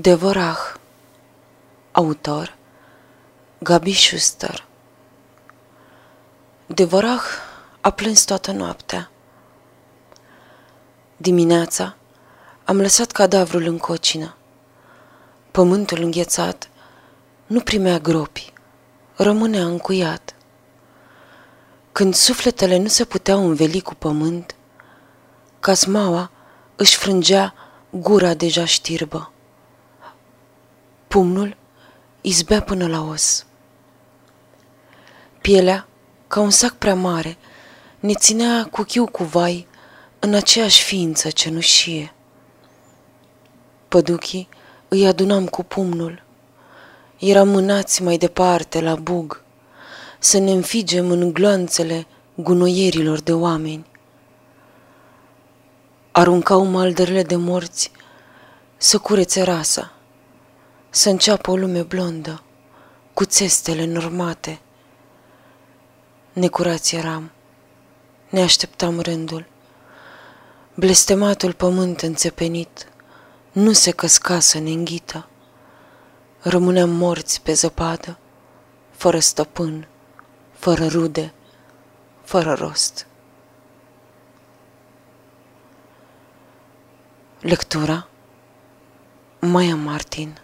Devorah Autor Gabi Schuster Devorah a plâns toată noaptea. Dimineața am lăsat cadavrul în cocină. Pământul înghețat nu primea gropi, rămânea încuiat. Când sufletele nu se puteau înveli cu pământ, casmaua își frângea gura deja știrbă. Pumnul izbea până la os. Pielea, ca un sac prea mare, ne ținea cu chiu cu vai în aceeași ființă cenușie. Păduchii îi adunam cu pumnul. Eram mânați mai departe la bug, să ne înfigem în gloanțele gunoierilor de oameni. Aruncau maldările de morți să curețe rasa, să înceapă o lume blondă, cu țestele normate. Necurați eram, ne așteptam rândul. Blestematul pământ înțepenit nu se căsca să ne înghită. Rămâneam morți pe zăpadă, fără stăpân, fără rude, fără rost. Lectura Maia Martin